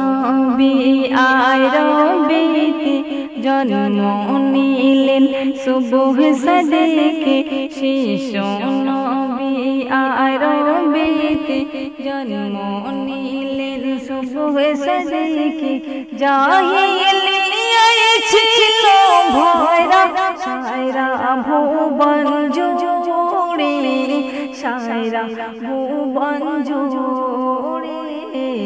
নবী আরবিতে জন্ম নিলেন সুবহ সদেকে। শিশু নবী আরবিতে জন্ম নিলেন সুবহ সদেকে। জাহিলিয়ায় ছিল ভয়রা সায়রা ভুবন জোড়ে সায়রা ভুবন জোড়ে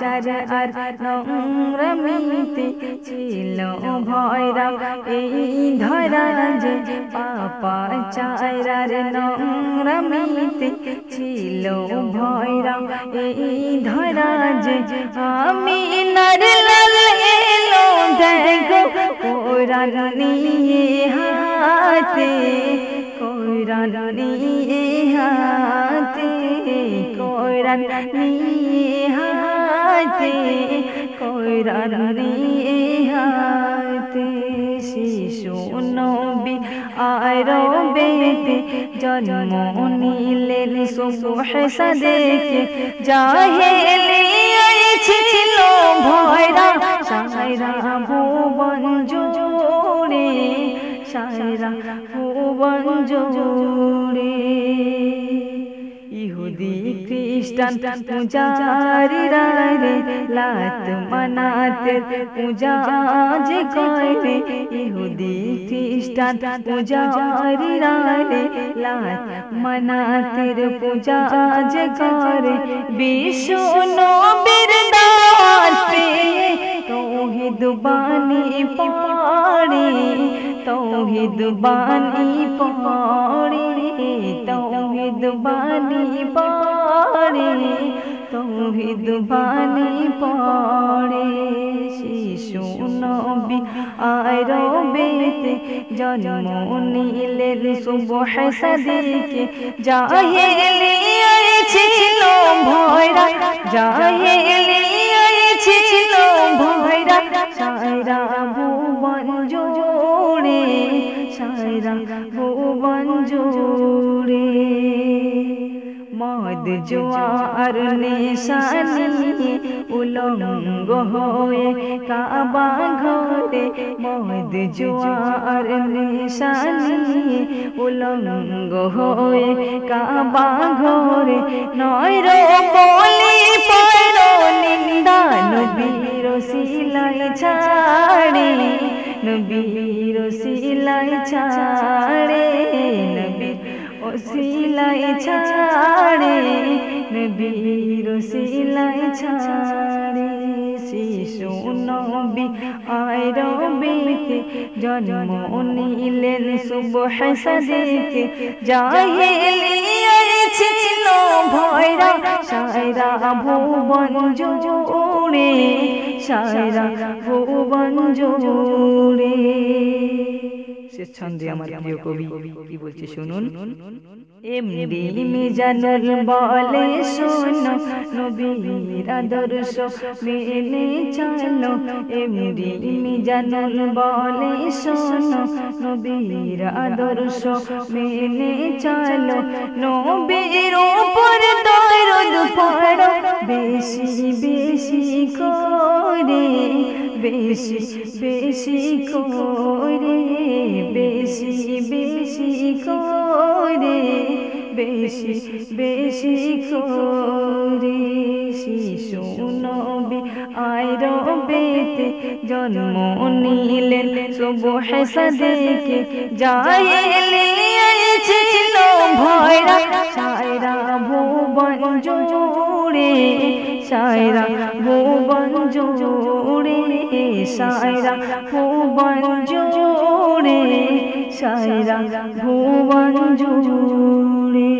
পাপাচার আর নরমিতে ছিল ভয়রা এই ধরা যে পাপাচার আর নরমিতে ছিল ভয়রা এই ধরা যে আমি নার নিয়ে হাতে কোরআন নিয়ে হাতে কোরআন হাতে নিয়ে হাতে, শিশু নবী আরবেতে জন্ম নিলেন সুবহ সাদেকে। জাহেলিয়ায় ছিল ভয়রা, সায়রা ভুবন জোড়ে সায়রা ভুবন জোড়ে ইহুদি খ্রিস্টান পূজারীরা রে লাত মানাতে পূজা যে করে ইহুদি খ্রিস্টান পূজারীরা রে লাত মানাতের পূজা যে করে পড়ে তৌহিদ বাণী পড়ে তৌহিদ বাণী পড়ে তৌহিদ বাণী পড়ে শিশু নবী আরবেতে জন্ম নিলেন সুবহ সাদিকে জাহেলিয়ায় ছিল ভয়রা জাহেলিয়ায় ছিল ভয়রা মদ জোয়ার নিশানি উলঙ্গ হয়ে কাবা ঘরে মদ জোয়ার নিশানি উলঙ্গ হয়ে কাবা ঘরে নয় রে বলি পড়ো নিন্দা নবীর সিলাই ছাড়ে নবীর সিলাই ছাড়ে। ও সিলাই ছাড়ে, নবীর সিলাই ছাড়ে। শিশু নবী আরবিতে জন্ম নিলেন সুবহ সাদিকে। জাহেলিয়ায় ছিল ভয়রা সায়রা ভুবন জোড়ে সায়রা ভুবন জোড়ে শেষ ছন্দে আমার প্রিয় কবি কি বলছে শুনুন? এমডি মিজানুল বলে শোনো নবীর আদর্শ মেনে চলো। এমডি মিজানুল বলে শোনো নবীর আদর্শ মেনে চলো। নবীর উপর দরদ পড়ো বেশি বেশি করে বেশি বেশি করে। বেশি বেশি করে। শিশু নবী আরবেতে জন্ম নিলেন, সুবহ সাদেকে জাহেলিয়ায় ছিল ভয়রা সায়রা ভুবন জোড়ে সায়রা ভুবন জোড়ে সায়রা ভুবন জোড়ে সায়রা ভুবন জোড়ে।